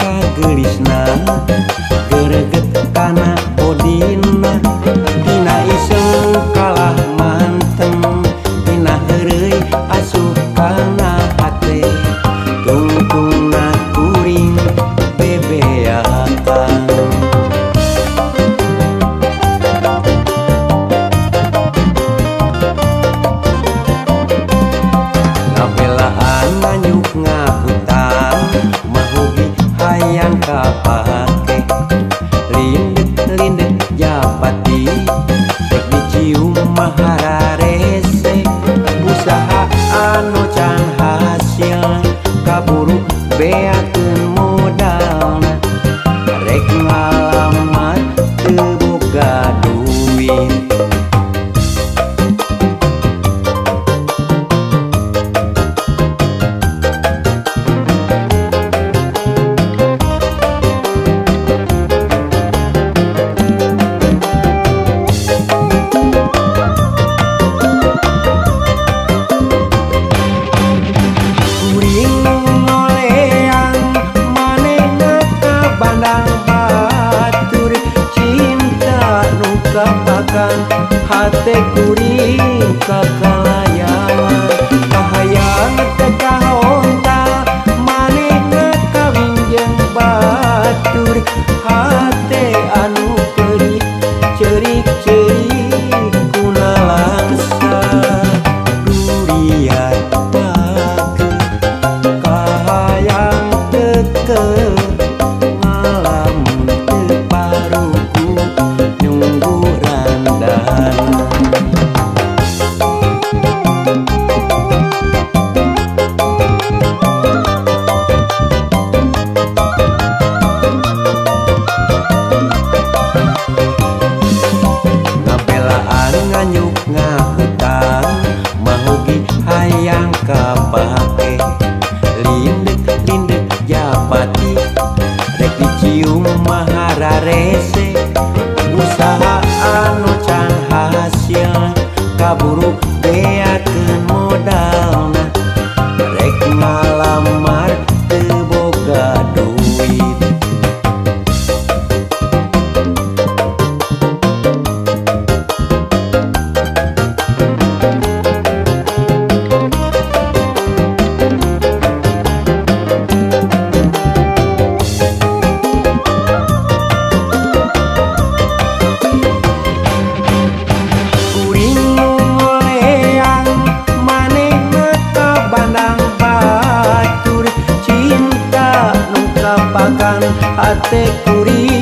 Ka Krishna Gerget japati Lindek lindek japati Tek dicium mahara rese Usaha anu can hasil Kaburu beatu hati kuring kekayangan kahayang teka honta maneh kawin jeung batur hati anu perih cerik-cerik kuna langsa durian dakeun kahayang teke ngalam teu paruh bake Lindek lindek japati. Rek dicium mahara rese. Usaha anu can hasil Kaburu beat te curí.